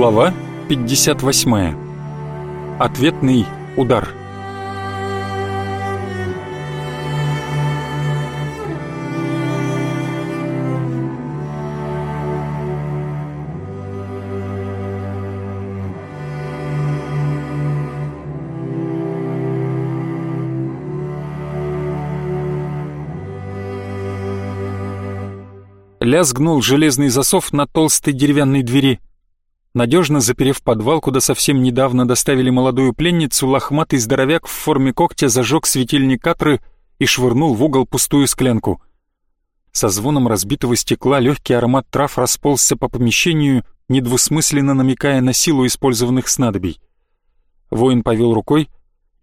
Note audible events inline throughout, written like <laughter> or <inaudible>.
Глава 58. Ответный удар. Лязгнул железный засов на толстой деревянной двери. Надежно заперев подвал, куда совсем недавно доставили молодую пленницу, лохматый здоровяк в форме когтя зажег светильник катры и швырнул в угол пустую склянку. Со звоном разбитого стекла легкий аромат трав расползся по помещению, недвусмысленно намекая на силу использованных снадобий. Воин повел рукой,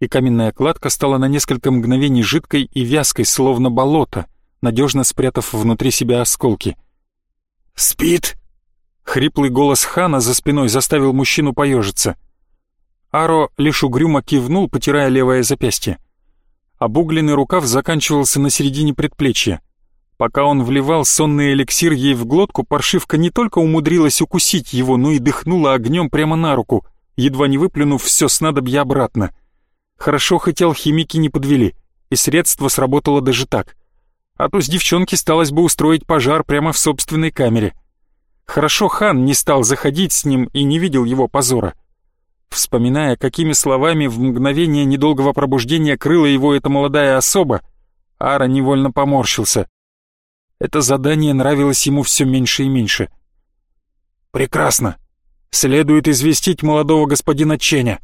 и каменная кладка стала на несколько мгновений жидкой и вязкой, словно болото, надежно спрятав внутри себя осколки. «Спит!» Хриплый голос Хана за спиной заставил мужчину поежиться. Аро лишь угрюмо кивнул, потирая левое запястье. Обугленный рукав заканчивался на середине предплечья. Пока он вливал сонный эликсир ей в глотку, паршивка не только умудрилась укусить его, но и дыхнула огнем прямо на руку, едва не выплюнув все снадобье обратно. Хорошо хоть алхимики не подвели, и средство сработало даже так. А то с девчонки сталось бы устроить пожар прямо в собственной камере — Хорошо хан не стал заходить с ним и не видел его позора. Вспоминая, какими словами в мгновение недолгого пробуждения крыла его эта молодая особа, Ара невольно поморщился. Это задание нравилось ему все меньше и меньше. «Прекрасно. Следует известить молодого господина Ченя.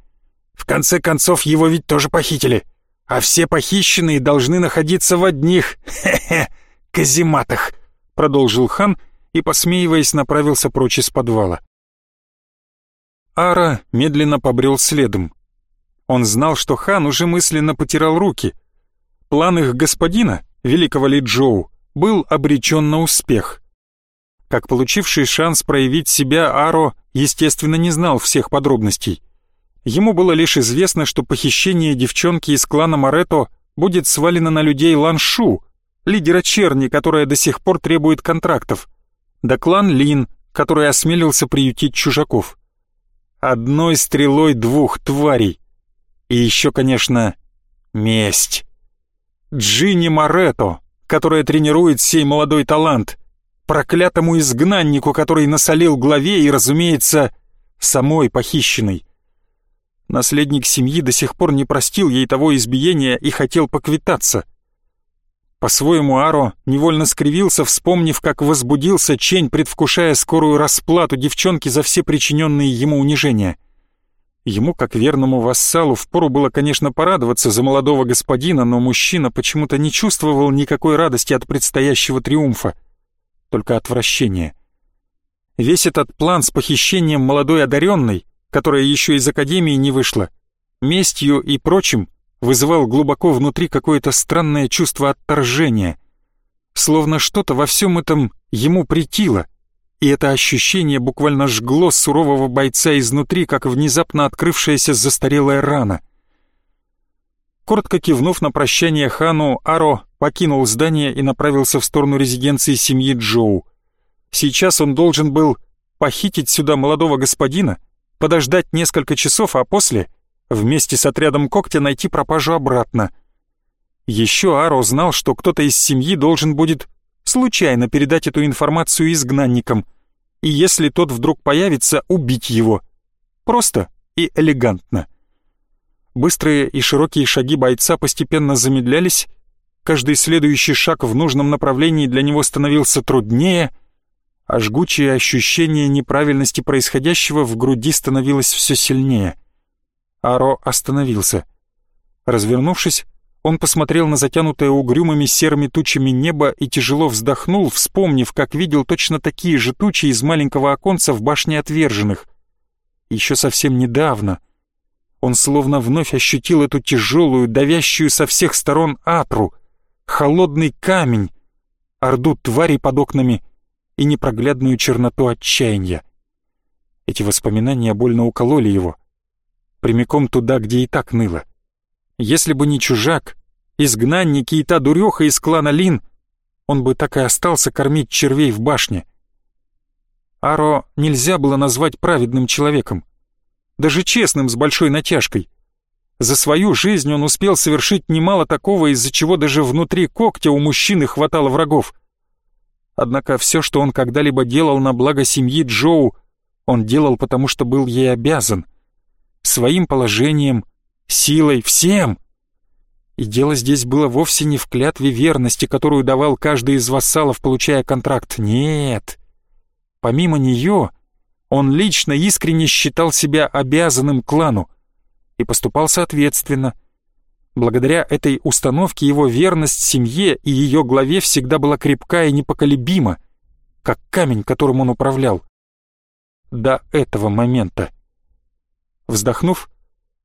В конце концов, его ведь тоже похитили. А все похищенные должны находиться в одних, <laughs> хе-хе, казематах», — продолжил хан, — и, посмеиваясь, направился прочь из подвала. Ара медленно побрел следом. Он знал, что хан уже мысленно потирал руки. План их господина, великого Ли Джоу, был обречен на успех. Как получивший шанс проявить себя, Аро, естественно, не знал всех подробностей. Ему было лишь известно, что похищение девчонки из клана Морето будет свалено на людей Ланшу, лидера черни, которая до сих пор требует контрактов да клан Лин, который осмелился приютить чужаков. Одной стрелой двух тварей. И еще, конечно, месть. Джинни Моретто, которая тренирует сей молодой талант, проклятому изгнаннику, который насолил главе и, разумеется, самой похищенной. Наследник семьи до сих пор не простил ей того избиения и хотел поквитаться. По-своему Аро невольно скривился, вспомнив, как возбудился Чень, предвкушая скорую расплату девчонки за все причиненные ему унижения. Ему, как верному вассалу, впору было, конечно, порадоваться за молодого господина, но мужчина почему-то не чувствовал никакой радости от предстоящего триумфа, только отвращение. Весь этот план с похищением молодой одаренной, которая еще из академии не вышла, местью и прочим, вызывал глубоко внутри какое-то странное чувство отторжения. Словно что-то во всем этом ему притило, и это ощущение буквально жгло сурового бойца изнутри, как внезапно открывшаяся застарелая рана. Коротко кивнув на прощание хану, Аро покинул здание и направился в сторону резиденции семьи Джоу. Сейчас он должен был похитить сюда молодого господина, подождать несколько часов, а после вместе с отрядом когтя найти пропажу обратно. Еще Аро знал, что кто-то из семьи должен будет случайно передать эту информацию изгнанникам, и если тот вдруг появится, убить его. Просто и элегантно. Быстрые и широкие шаги бойца постепенно замедлялись, каждый следующий шаг в нужном направлении для него становился труднее, а жгучее ощущение неправильности происходящего в груди становилось все сильнее — Аро остановился. Развернувшись, он посмотрел на затянутое угрюмыми серыми тучами небо и тяжело вздохнул, вспомнив, как видел точно такие же тучи из маленького оконца в башне отверженных. Еще совсем недавно он словно вновь ощутил эту тяжелую, давящую со всех сторон атру, холодный камень, орду тварей под окнами и непроглядную черноту отчаяния. Эти воспоминания больно укололи его — прямиком туда, где и так ныло. Если бы не чужак, изгнанники и та дуреха из клана Лин, он бы так и остался кормить червей в башне. Аро нельзя было назвать праведным человеком. Даже честным с большой натяжкой. За свою жизнь он успел совершить немало такого, из-за чего даже внутри когтя у мужчины хватало врагов. Однако все, что он когда-либо делал на благо семьи Джоу, он делал потому, что был ей обязан. Своим положением, силой, всем. И дело здесь было вовсе не в клятве верности, которую давал каждый из вассалов, получая контракт. Нет. Помимо нее, он лично искренне считал себя обязанным клану и поступал соответственно. Благодаря этой установке его верность семье и ее главе всегда была крепка и непоколебима, как камень, которым он управлял. До этого момента. Вздохнув,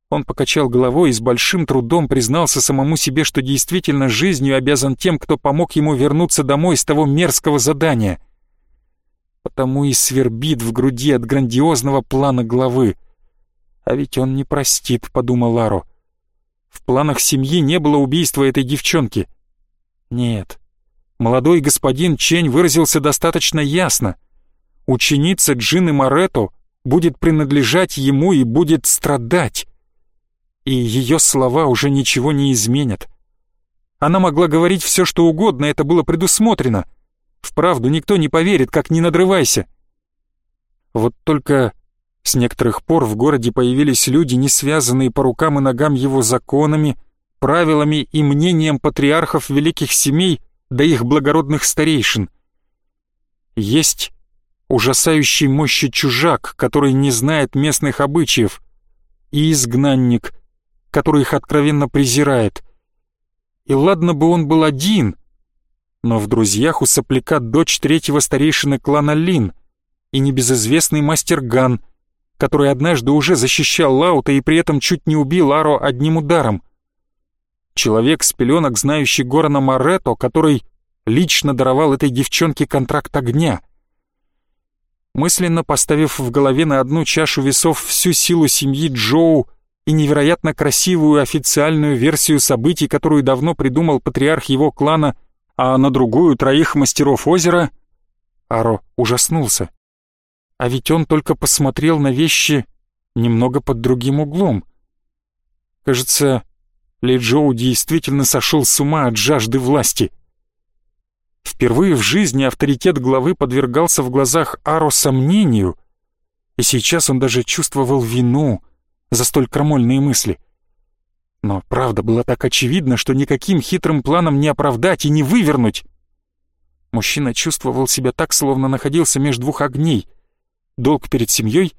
он покачал головой и с большим трудом признался самому себе, что действительно жизнью обязан тем, кто помог ему вернуться домой с того мерзкого задания. Потому и свербит в груди от грандиозного плана главы — а ведь он не простит, подумал Ларо. В планах семьи не было убийства этой девчонки. Нет. Молодой господин Чень выразился достаточно ясно. Ученица Джины Моретто будет принадлежать ему и будет страдать. И ее слова уже ничего не изменят. Она могла говорить все, что угодно, это было предусмотрено. Вправду никто не поверит, как не надрывайся. Вот только с некоторых пор в городе появились люди, не связанные по рукам и ногам его законами, правилами и мнением патриархов великих семей да их благородных старейшин. Есть ужасающий мощи чужак, который не знает местных обычаев, и изгнанник, который их откровенно презирает. И ладно бы он был один, но в друзьях у сопляка дочь третьего старейшины клана Лин и небезызвестный мастер Ган, который однажды уже защищал Лаута и при этом чуть не убил Аро одним ударом. Человек с пеленок, знающий Горана Моретто, который лично даровал этой девчонке контракт огня. Мысленно поставив в голове на одну чашу весов всю силу семьи Джоу и невероятно красивую официальную версию событий, которую давно придумал патриарх его клана, а на другую троих мастеров озера, Аро ужаснулся. А ведь он только посмотрел на вещи немного под другим углом. Кажется, Ли Джоу действительно сошел с ума от жажды власти. Впервые в жизни авторитет главы подвергался в глазах Аро сомнению, и сейчас он даже чувствовал вину за столь крамольные мысли. Но правда была так очевидна, что никаким хитрым планом не оправдать и не вывернуть. Мужчина чувствовал себя так, словно находился между двух огней — долг перед семьей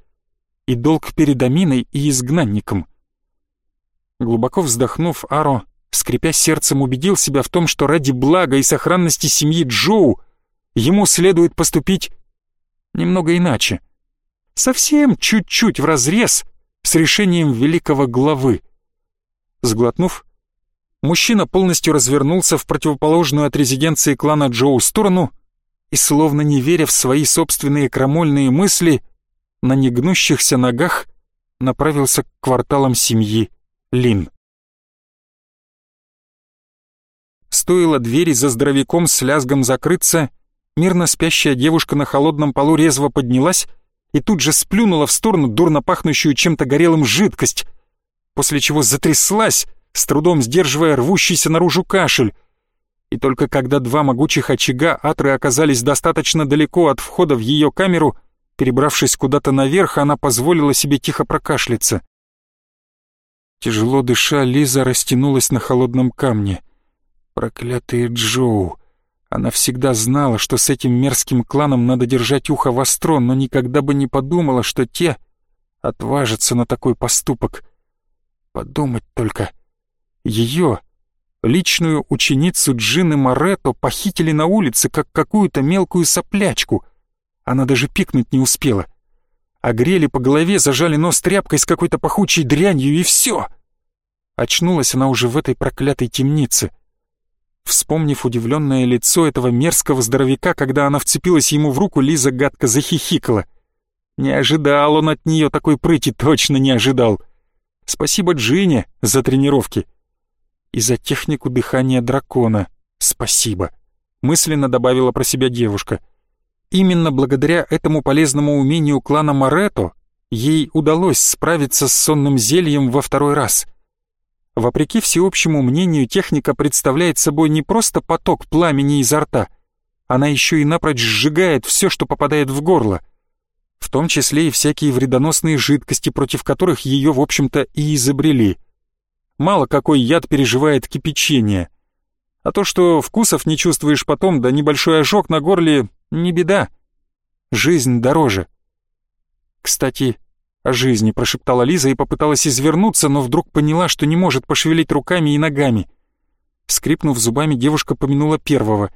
и долг перед Аминой и изгнанником. Глубоко вздохнув, Аро, скрипя сердцем, убедил себя в том, что ради блага и сохранности семьи Джоу ему следует поступить немного иначе. Совсем чуть-чуть вразрез с решением великого главы. Сглотнув, мужчина полностью развернулся в противоположную от резиденции клана Джоу сторону и, словно не веря в свои собственные крамольные мысли, на негнущихся ногах направился к кварталам семьи Лин. Стоило двери за здоровяком с лязгом закрыться, мирно спящая девушка на холодном полу резво поднялась и тут же сплюнула в сторону дурно пахнущую чем-то горелым жидкость, после чего затряслась, с трудом сдерживая рвущийся наружу кашель, и только когда два могучих очага Атры оказались достаточно далеко от входа в ее камеру, перебравшись куда-то наверх, она позволила себе тихо прокашляться. Тяжело дыша, Лиза растянулась на холодном камне. Проклятые Джоу! Она всегда знала, что с этим мерзким кланом надо держать ухо востро, но никогда бы не подумала, что те отважатся на такой поступок. Подумать только. Ее, Личную ученицу Джины Моретто похитили на улице, как какую-то мелкую соплячку. Она даже пикнуть не успела. Огрели по голове, зажали нос тряпкой с какой-то пахучей дрянью, и все. Очнулась она уже в этой проклятой темнице. Вспомнив удивленное лицо этого мерзкого здоровяка, когда она вцепилась ему в руку, Лиза гадко захихикала. Не ожидал он от нее такой прыти, точно не ожидал. Спасибо Джине за тренировки и за технику дыхания дракона. Спасибо. Мысленно добавила про себя девушка. именно благодаря этому полезному умению клана Морето ей удалось справиться с сонным зельем во второй раз. Вопреки всеобщему мнению, техника представляет собой не просто поток пламени изо рта, она еще и напрочь сжигает все, что попадает в горло, в том числе и всякие вредоносные жидкости, против которых ее, в общем-то, и изобрели. Мало какой яд переживает кипячение. А то, что вкусов не чувствуешь потом, да небольшой ожог на горле, не беда. Жизнь дороже. Кстати, о жизни прошептала Лиза и попыталась извернуться, но вдруг поняла, что не может пошевелить руками и ногами. Скрипнув зубами, девушка помянула первого.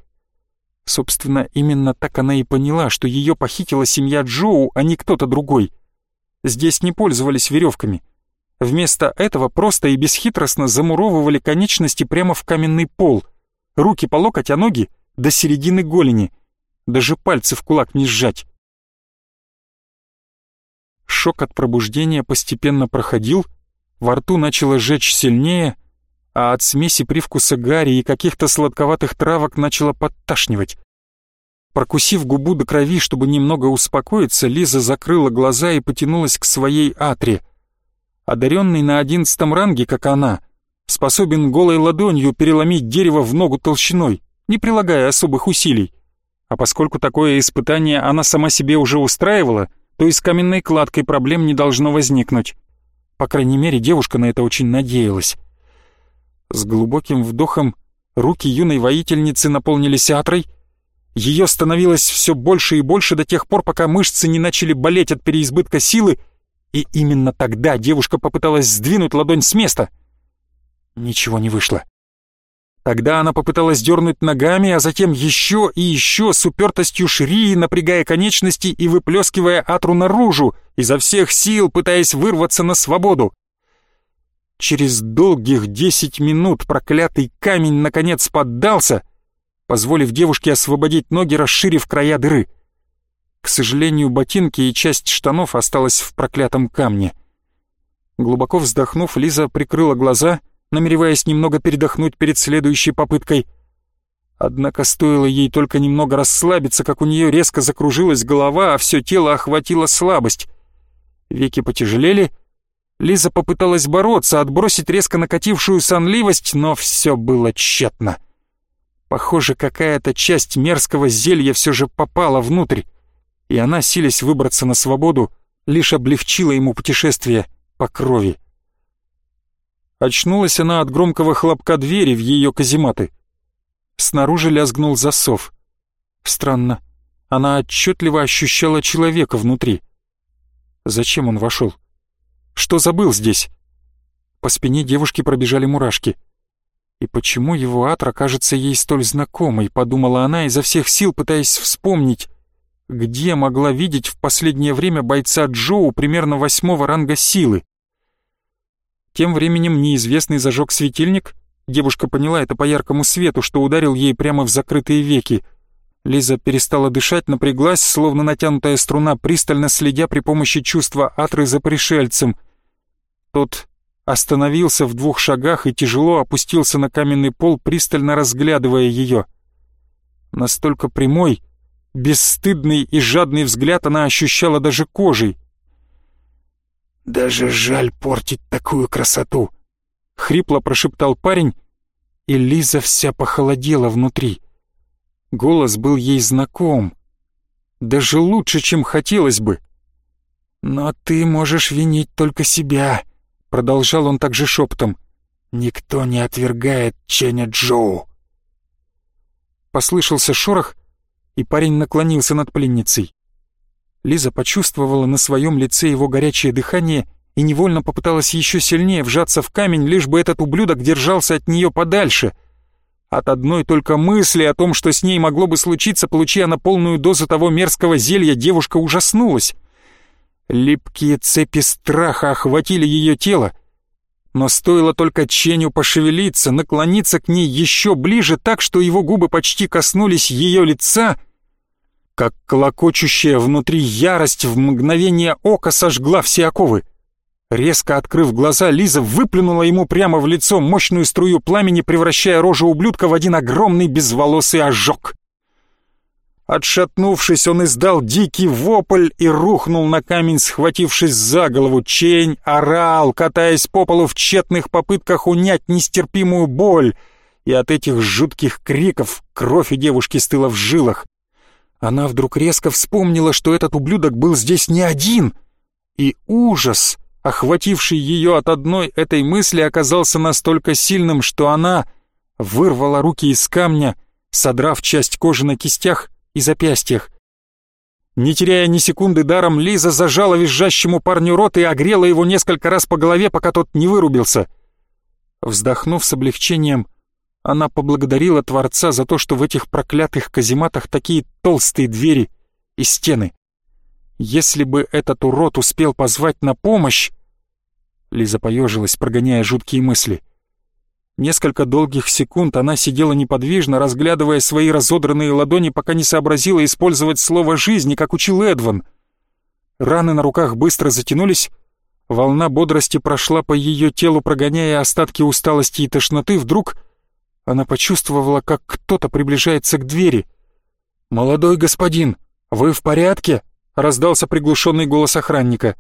Собственно, именно так она и поняла, что ее похитила семья Джоу, а не кто-то другой. Здесь не пользовались веревками. Вместо этого просто и бесхитростно замуровывали конечности прямо в каменный пол. Руки по локоть, а ноги до середины голени. Даже пальцы в кулак не сжать. Шок от пробуждения постепенно проходил, во рту начало жечь сильнее, а от смеси привкуса гари и каких-то сладковатых травок начало подташнивать. Прокусив губу до крови, чтобы немного успокоиться, Лиза закрыла глаза и потянулась к своей атре. Одаренный на одиннадцатом ранге, как она, способен голой ладонью переломить дерево в ногу толщиной, не прилагая особых усилий. А поскольку такое испытание она сама себе уже устраивала, то и с каменной кладкой проблем не должно возникнуть. По крайней мере, девушка на это очень надеялась. С глубоким вдохом руки юной воительницы наполнились атрой. Ее становилось все больше и больше до тех пор, пока мышцы не начали болеть от переизбытка силы, и именно тогда девушка попыталась сдвинуть ладонь с места. Ничего не вышло. Тогда она попыталась дернуть ногами, а затем еще и еще с упертостью шрии, напрягая конечности и выплескивая атру наружу, изо всех сил пытаясь вырваться на свободу. Через долгих десять минут проклятый камень наконец поддался, позволив девушке освободить ноги, расширив края дыры. К сожалению, ботинки и часть штанов осталась в проклятом камне. Глубоко вздохнув, Лиза прикрыла глаза, намереваясь немного передохнуть перед следующей попыткой. Однако стоило ей только немного расслабиться, как у нее резко закружилась голова, а все тело охватила слабость. Веки потяжелели — Лиза попыталась бороться, отбросить резко накатившую сонливость, но все было тщетно. Похоже, какая-то часть мерзкого зелья все же попала внутрь, и она, силясь выбраться на свободу, лишь облегчила ему путешествие по крови. Очнулась она от громкого хлопка двери в ее казематы. Снаружи лязгнул засов. Странно, она отчетливо ощущала человека внутри. Зачем он вошел? Что забыл здесь?» По спине девушки пробежали мурашки. «И почему его атра кажется ей столь знакомой?» — подумала она изо всех сил, пытаясь вспомнить, где могла видеть в последнее время бойца Джоу примерно восьмого ранга силы. Тем временем неизвестный зажег светильник. Девушка поняла это по яркому свету, что ударил ей прямо в закрытые веки. Лиза перестала дышать, напряглась, словно натянутая струна, пристально следя при помощи чувства атры за пришельцем. Тот остановился в двух шагах и тяжело опустился на каменный пол, пристально разглядывая ее. Настолько прямой, бесстыдный и жадный взгляд она ощущала даже кожей. «Даже жаль портить такую красоту!» — хрипло прошептал парень, и Лиза вся похолодела внутри. Голос был ей знаком, даже лучше, чем хотелось бы. «Но ты можешь винить только себя», Продолжал он также шепотом. «Никто не отвергает Ченя Джоу». Послышался шорох, и парень наклонился над пленницей. Лиза почувствовала на своем лице его горячее дыхание и невольно попыталась еще сильнее вжаться в камень, лишь бы этот ублюдок держался от нее подальше. От одной только мысли о том, что с ней могло бы случиться, получи она полную дозу того мерзкого зелья, девушка ужаснулась. Липкие цепи страха охватили ее тело, но стоило только Ченю пошевелиться, наклониться к ней еще ближе так, что его губы почти коснулись ее лица, как колокочущая внутри ярость в мгновение ока сожгла все оковы. Резко открыв глаза, Лиза выплюнула ему прямо в лицо мощную струю пламени, превращая рожу ублюдка в один огромный безволосый ожог. Отшатнувшись, он издал дикий вопль и рухнул на камень, схватившись за голову. Чень орал, катаясь по полу в тщетных попытках унять нестерпимую боль. И от этих жутких криков кровь у девушки стыла в жилах. Она вдруг резко вспомнила, что этот ублюдок был здесь не один. И ужас, охвативший ее от одной этой мысли, оказался настолько сильным, что она вырвала руки из камня, содрав часть кожи на кистях и запястьях. Не теряя ни секунды даром, Лиза зажала визжащему парню рот и огрела его несколько раз по голове, пока тот не вырубился. Вздохнув с облегчением, она поблагодарила Творца за то, что в этих проклятых казематах такие толстые двери и стены. Если бы этот урод успел позвать на помощь... Лиза поежилась, прогоняя жуткие мысли — Несколько долгих секунд она сидела неподвижно, разглядывая свои разодранные ладони, пока не сообразила использовать слово «жизни», как учил Эдван. Раны на руках быстро затянулись, волна бодрости прошла по ее телу, прогоняя остатки усталости и тошноты. Вдруг она почувствовала, как кто-то приближается к двери. «Молодой господин, вы в порядке?» — раздался приглушенный голос охранника.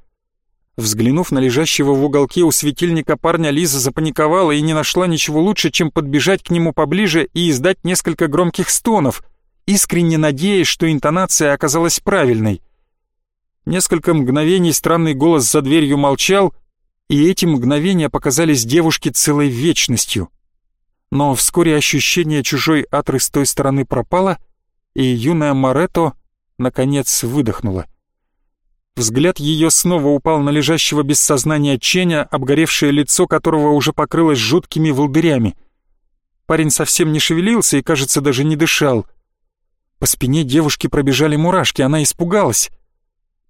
Взглянув на лежащего в уголке у светильника парня, Лиза запаниковала и не нашла ничего лучше, чем подбежать к нему поближе и издать несколько громких стонов, искренне надеясь, что интонация оказалась правильной. Несколько мгновений странный голос за дверью молчал, и эти мгновения показались девушке целой вечностью. Но вскоре ощущение чужой атры с той стороны пропало, и юная Марето наконец выдохнула. Взгляд ее снова упал на лежащего без сознания Ченя, обгоревшее лицо которого уже покрылось жуткими волдырями. Парень совсем не шевелился и, кажется, даже не дышал. По спине девушки пробежали мурашки, она испугалась.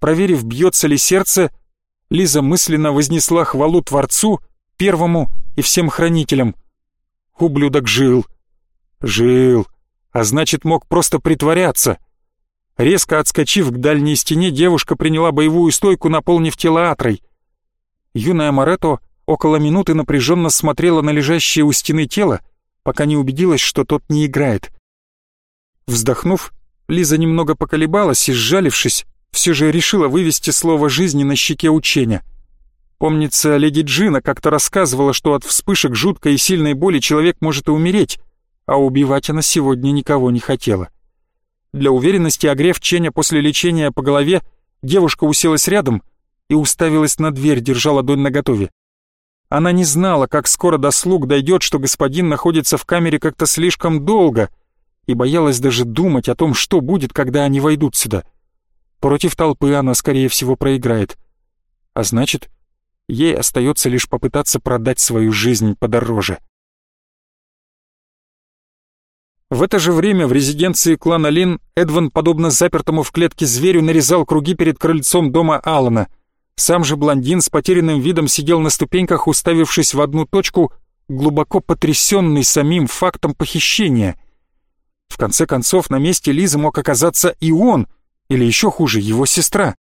Проверив, бьется ли сердце, Лиза мысленно вознесла хвалу Творцу, первому и всем хранителям. Ублюдок жил. Жил. А значит, мог просто притворяться — Резко отскочив к дальней стене, девушка приняла боевую стойку, наполнив тело атрой. Юная Марето около минуты напряженно смотрела на лежащее у стены тело, пока не убедилась, что тот не играет. Вздохнув, Лиза немного поколебалась и, сжалившись, все же решила вывести слово жизни на щеке учения. Помнится, леди Джина как-то рассказывала, что от вспышек жуткой и сильной боли человек может и умереть, а убивать она сегодня никого не хотела. Для уверенности, огрев Ченя после лечения по голове, девушка уселась рядом и уставилась на дверь, держа ладонь наготове. Она не знала, как скоро до слуг дойдет, что господин находится в камере как-то слишком долго, и боялась даже думать о том, что будет, когда они войдут сюда. Против толпы она, скорее всего, проиграет. А значит, ей остается лишь попытаться продать свою жизнь подороже. В это же время в резиденции клана Лин Эдван, подобно запертому в клетке зверю, нарезал круги перед крыльцом дома Алана. Сам же блондин с потерянным видом сидел на ступеньках, уставившись в одну точку, глубоко потрясенный самим фактом похищения. В конце концов, на месте Лизы мог оказаться и он, или еще хуже, его сестра.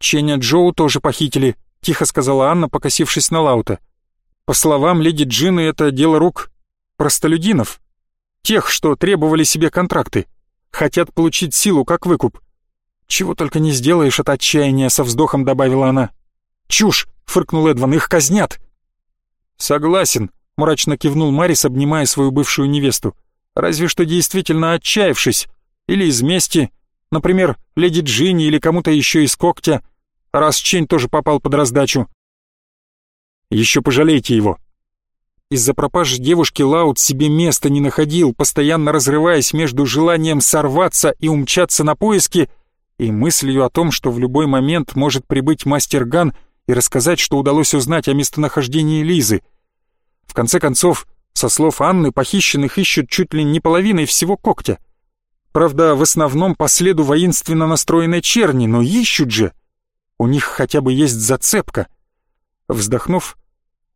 Ченя Джоу тоже похитили, тихо сказала Анна, покосившись на Лаута. По словам леди Джины, это дело рук простолюдинов. Тех, что требовали себе контракты. Хотят получить силу как выкуп. Чего только не сделаешь от отчаяния, со вздохом добавила она. Чушь, фыркнул Эдван, их казнят. Согласен, мрачно кивнул Марис, обнимая свою бывшую невесту. Разве что действительно отчаявшись. Или из мести, например, леди Джинни или кому-то еще из когтя, раз Чень тоже попал под раздачу. Еще пожалейте его, из-за пропажи девушки Лаут себе места не находил, постоянно разрываясь между желанием сорваться и умчаться на поиски и мыслью о том, что в любой момент может прибыть мастер Ган и рассказать, что удалось узнать о местонахождении Лизы. В конце концов, со слов Анны, похищенных ищут чуть ли не половиной всего когтя. Правда, в основном по следу воинственно настроенной черни, но ищут же. У них хотя бы есть зацепка. Вздохнув,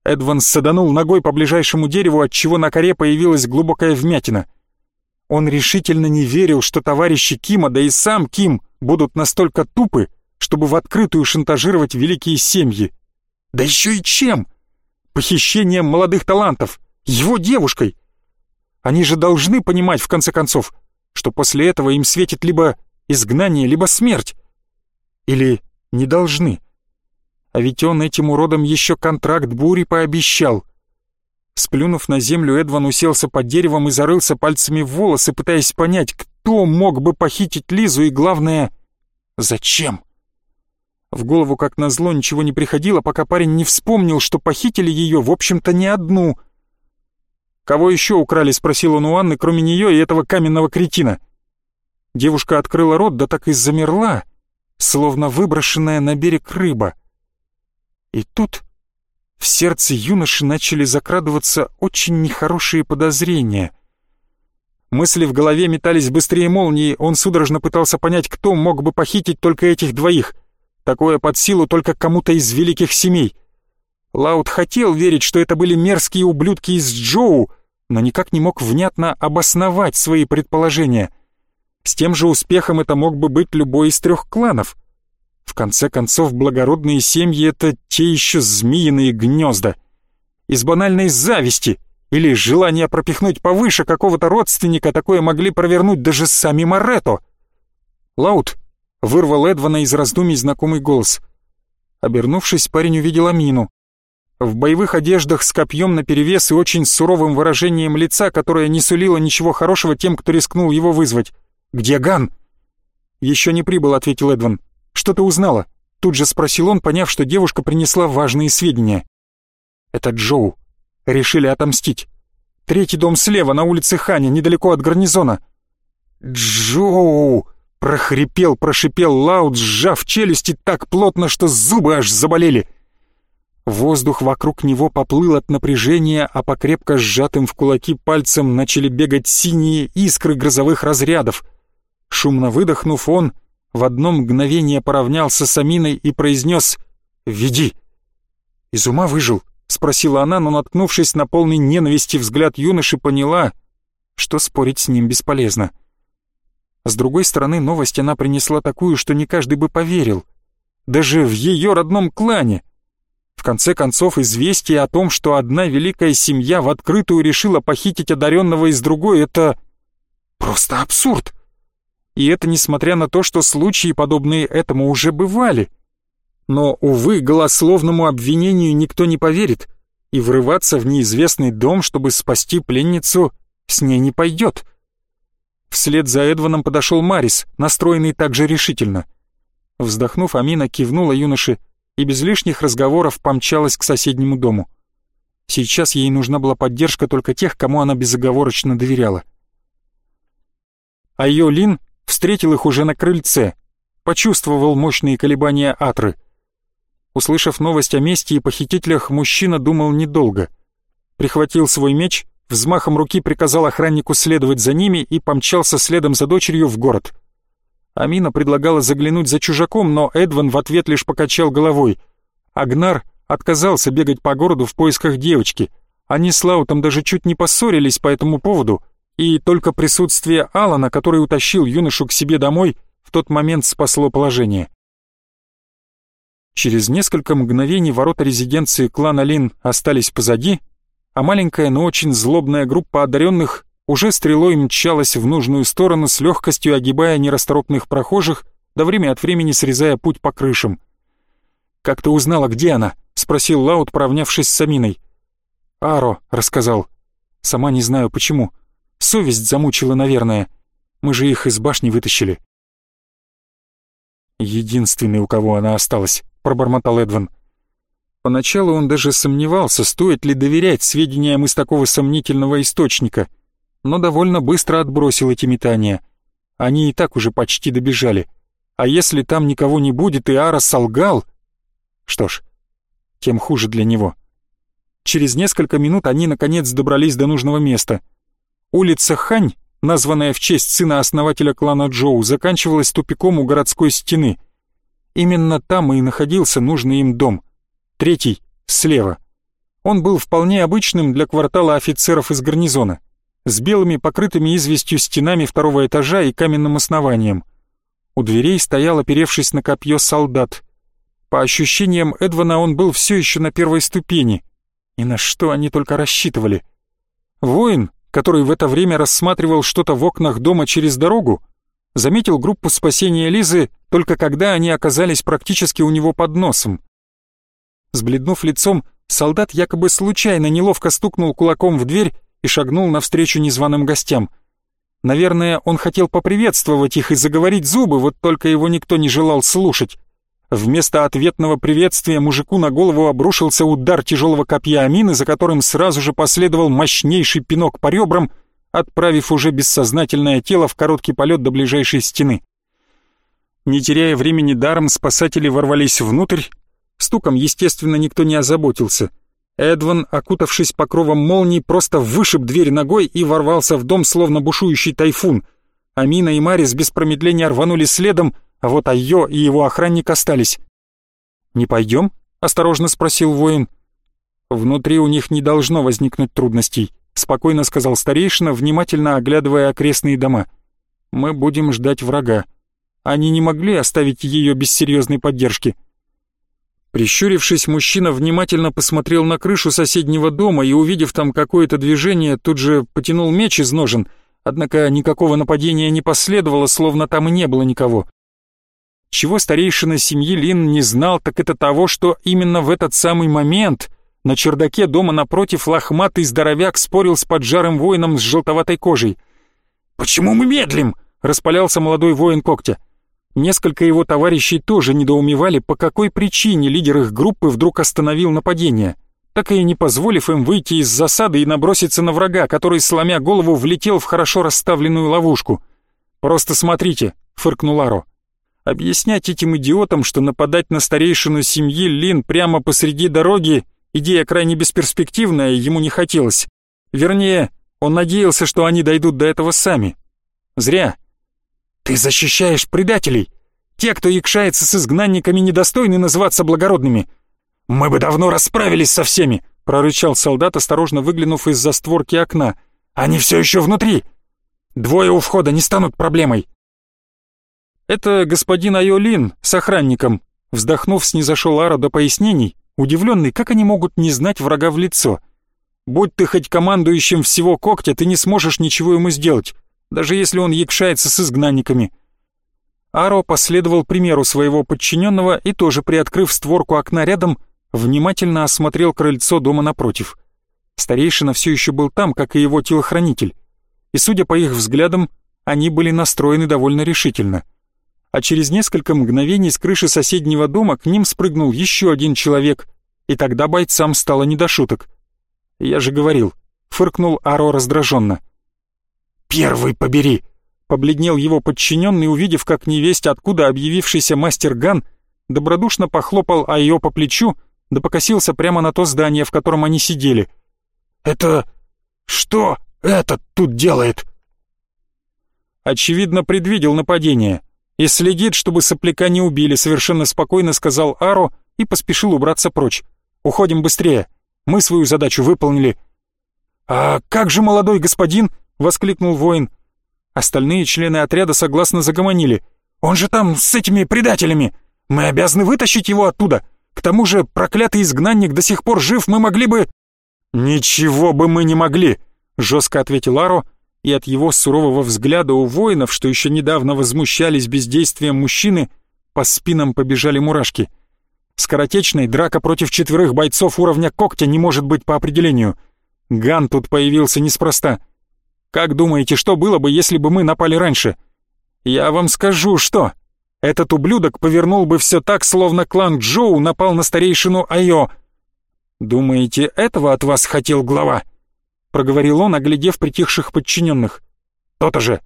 Эдван саданул ногой по ближайшему дереву, отчего на коре появилась глубокая вмятина. Он решительно не верил, что товарищи Кима, да и сам Ким, будут настолько тупы, чтобы в открытую шантажировать великие семьи. Да еще и чем? Похищением молодых талантов, его девушкой. Они же должны понимать, в конце концов, что после этого им светит либо изгнание, либо смерть. Или не должны. А ведь он этим уродом еще контракт бури пообещал. Сплюнув на землю, Эдван уселся под деревом и зарылся пальцами в волосы, пытаясь понять, кто мог бы похитить Лизу и, главное, зачем. В голову, как назло, ничего не приходило, пока парень не вспомнил, что похитили ее, в общем-то, не одну. «Кого еще украли?» — спросил он у Анны, кроме нее и этого каменного кретина. Девушка открыла рот, да так и замерла, словно выброшенная на берег рыба. И тут в сердце юноши начали закрадываться очень нехорошие подозрения. Мысли в голове метались быстрее молнии, он судорожно пытался понять, кто мог бы похитить только этих двоих. Такое под силу только кому-то из великих семей. Лаут хотел верить, что это были мерзкие ублюдки из Джоу, но никак не мог внятно обосновать свои предположения. С тем же успехом это мог бы быть любой из трех кланов. В конце концов, благородные семьи — это те еще змеиные гнезда. Из банальной зависти или желания пропихнуть повыше какого-то родственника такое могли провернуть даже сами Моретто. «Лаут!» — вырвал Эдвана из раздумий знакомый голос. Обернувшись, парень увидел Амину. В боевых одеждах с копьем наперевес и очень суровым выражением лица, которое не сулило ничего хорошего тем, кто рискнул его вызвать. «Где Ган?» «Еще не прибыл», — ответил Эдван. Что ты узнала?» Тут же спросил он, поняв, что девушка принесла важные сведения. «Это Джоу. Решили отомстить. Третий дом слева, на улице Ханя, недалеко от гарнизона». «Джоу!» — прохрипел, прошипел Лаут, сжав челюсти так плотно, что зубы аж заболели. Воздух вокруг него поплыл от напряжения, а по крепко сжатым в кулаки пальцам начали бегать синие искры грозовых разрядов. Шумно выдохнув, он в одно мгновение поравнялся с Аминой и произнес «Веди». «Из ума выжил?» — спросила она, но, наткнувшись на полный ненависти взгляд юноши, поняла, что спорить с ним бесполезно. С другой стороны, новость она принесла такую, что не каждый бы поверил. Даже в ее родном клане. В конце концов, известие о том, что одна великая семья в открытую решила похитить одаренного из другой, это просто абсурд. И это несмотря на то, что случаи, подобные этому, уже бывали. Но, увы, голословному обвинению никто не поверит, и врываться в неизвестный дом, чтобы спасти пленницу, с ней не пойдет. Вслед за Эдваном подошел Марис, настроенный также решительно. Вздохнув, Амина кивнула юноше и без лишних разговоров помчалась к соседнему дому. Сейчас ей нужна была поддержка только тех, кому она безоговорочно доверяла. А ее Лин встретил их уже на крыльце, почувствовал мощные колебания Атры. Услышав новость о месте и похитителях, мужчина думал недолго. Прихватил свой меч, взмахом руки приказал охраннику следовать за ними и помчался следом за дочерью в город. Амина предлагала заглянуть за чужаком, но Эдван в ответ лишь покачал головой. Агнар отказался бегать по городу в поисках девочки. Они с Лаутом даже чуть не поссорились по этому поводу — и только присутствие Алана, который утащил юношу к себе домой, в тот момент спасло положение. Через несколько мгновений ворота резиденции клана Лин остались позади, а маленькая, но очень злобная группа одаренных уже стрелой мчалась в нужную сторону с легкостью огибая нерасторопных прохожих, до время от времени срезая путь по крышам. «Как ты узнала, где она?» — спросил Лаут, поравнявшись с Аминой. «Аро», — рассказал. «Сама не знаю, почему. Совесть замучила, наверное. Мы же их из башни вытащили. Единственный, у кого она осталась, пробормотал Эдван. Поначалу он даже сомневался, стоит ли доверять сведениям из такого сомнительного источника, но довольно быстро отбросил эти метания. Они и так уже почти добежали. А если там никого не будет и Ара солгал... Что ж, тем хуже для него. Через несколько минут они наконец добрались до нужного места — Улица Хань, названная в честь сына основателя клана Джоу, заканчивалась тупиком у городской стены. Именно там и находился нужный им дом. Третий, слева. Он был вполне обычным для квартала офицеров из гарнизона, с белыми покрытыми известью стенами второго этажа и каменным основанием. У дверей стоял, оперевшись на копье, солдат. По ощущениям Эдвана он был все еще на первой ступени. И на что они только рассчитывали? Воин, который в это время рассматривал что-то в окнах дома через дорогу, заметил группу спасения Лизы только когда они оказались практически у него под носом. Сбледнув лицом, солдат якобы случайно неловко стукнул кулаком в дверь и шагнул навстречу незваным гостям. Наверное, он хотел поприветствовать их и заговорить зубы, вот только его никто не желал слушать. Вместо ответного приветствия мужику на голову обрушился удар тяжелого копья Амины, за которым сразу же последовал мощнейший пинок по ребрам, отправив уже бессознательное тело в короткий полет до ближайшей стены. Не теряя времени даром, спасатели ворвались внутрь. Стуком, естественно, никто не озаботился. Эдван, окутавшись покровом молнии, просто вышиб дверь ногой и ворвался в дом, словно бушующий тайфун. Амина и Марис без промедления рванули следом, а вот Айо и его охранник остались. «Не пойдем?» — осторожно спросил воин. «Внутри у них не должно возникнуть трудностей», — спокойно сказал старейшина, внимательно оглядывая окрестные дома. «Мы будем ждать врага. Они не могли оставить ее без серьезной поддержки». Прищурившись, мужчина внимательно посмотрел на крышу соседнего дома и, увидев там какое-то движение, тут же потянул меч из ножен, однако никакого нападения не последовало, словно там и не было никого. Чего старейшина семьи Лин не знал, так это того, что именно в этот самый момент на чердаке дома напротив лохматый здоровяк спорил с поджарым воином с желтоватой кожей. «Почему мы медлим?» — распалялся молодой воин когтя. Несколько его товарищей тоже недоумевали, по какой причине лидер их группы вдруг остановил нападение, так и не позволив им выйти из засады и наброситься на врага, который, сломя голову, влетел в хорошо расставленную ловушку. «Просто смотрите», — фыркнул Аро. Объяснять этим идиотам, что нападать на старейшину семьи Лин прямо посреди дороги — идея крайне бесперспективная, ему не хотелось. Вернее, он надеялся, что они дойдут до этого сами. Зря. «Ты защищаешь предателей! Те, кто якшается с изгнанниками, недостойны называться благородными! Мы бы давно расправились со всеми!» — прорычал солдат, осторожно выглянув из-за створки окна. «Они все еще внутри! Двое у входа не станут проблемой!» «Это господин Айолин с охранником», вздохнув, снизошел Ара до пояснений, удивленный, как они могут не знать врага в лицо. «Будь ты хоть командующим всего когтя, ты не сможешь ничего ему сделать, даже если он якшается с изгнанниками». Аро последовал примеру своего подчиненного и тоже, приоткрыв створку окна рядом, внимательно осмотрел крыльцо дома напротив. Старейшина все еще был там, как и его телохранитель, и, судя по их взглядам, они были настроены довольно решительно — а через несколько мгновений с крыши соседнего дома к ним спрыгнул еще один человек, и тогда бойцам стало не до шуток. «Я же говорил», — фыркнул Аро раздраженно. «Первый побери!» — побледнел его подчиненный, увидев, как невесть, откуда объявившийся мастер Ган добродушно похлопал Айо по плечу, да покосился прямо на то здание, в котором они сидели. «Это... что этот тут делает?» Очевидно, предвидел нападение — и следит, чтобы сопляка не убили», — совершенно спокойно сказал Аро и поспешил убраться прочь. «Уходим быстрее. Мы свою задачу выполнили». «А как же молодой господин?» — воскликнул воин. Остальные члены отряда согласно загомонили. «Он же там с этими предателями! Мы обязаны вытащить его оттуда! К тому же проклятый изгнанник до сих пор жив, мы могли бы...» «Ничего бы мы не могли!» — жестко ответил Аро и от его сурового взгляда у воинов, что еще недавно возмущались бездействием мужчины, по спинам побежали мурашки. Скоротечной драка против четверых бойцов уровня когтя не может быть по определению. Ган тут появился неспроста. Как думаете, что было бы, если бы мы напали раньше? Я вам скажу, что. Этот ублюдок повернул бы все так, словно клан Джоу напал на старейшину Айо. Думаете, этого от вас хотел глава? Проговорил он, оглядев притихших подчиненных. «То-то же!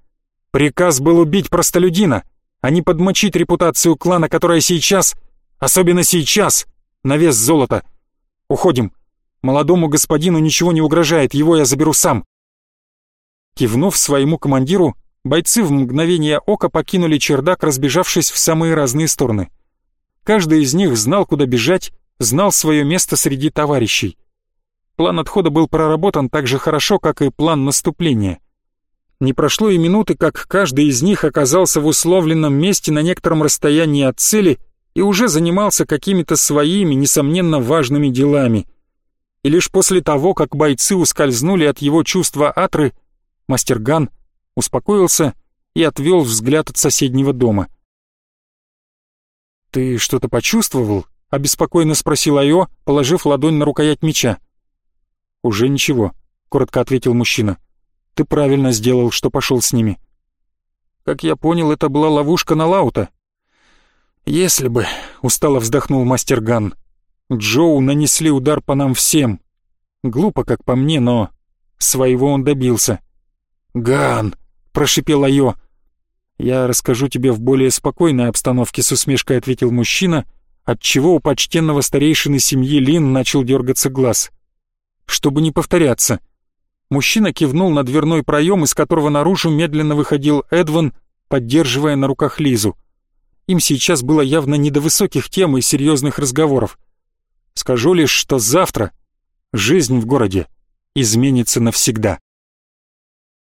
Приказ был убить простолюдина, а не подмочить репутацию клана, которая сейчас, особенно сейчас, на вес золота. Уходим. Молодому господину ничего не угрожает, его я заберу сам». Кивнув своему командиру, бойцы в мгновение ока покинули чердак, разбежавшись в самые разные стороны. Каждый из них знал, куда бежать, знал свое место среди товарищей. План отхода был проработан так же хорошо, как и план наступления. Не прошло и минуты, как каждый из них оказался в условленном месте на некотором расстоянии от цели и уже занимался какими-то своими, несомненно, важными делами. И лишь после того, как бойцы ускользнули от его чувства Атры, мастер Ган успокоился и отвел взгляд от соседнего дома. «Ты что-то почувствовал?» — обеспокоенно спросил Айо, положив ладонь на рукоять меча. «Уже ничего», — коротко ответил мужчина. «Ты правильно сделал, что пошел с ними». «Как я понял, это была ловушка на Лаута». «Если бы», — устало вздохнул мастер Ган. «Джоу нанесли удар по нам всем. Глупо, как по мне, но своего он добился». «Ган», — прошипел Айо. «Я расскажу тебе в более спокойной обстановке», — с усмешкой ответил мужчина, отчего у почтенного старейшины семьи Лин начал дергаться глаз. «Чтобы не повторяться». Мужчина кивнул на дверной проем, из которого наружу медленно выходил Эдван, поддерживая на руках Лизу. Им сейчас было явно не до высоких тем и серьезных разговоров. Скажу лишь, что завтра жизнь в городе изменится навсегда.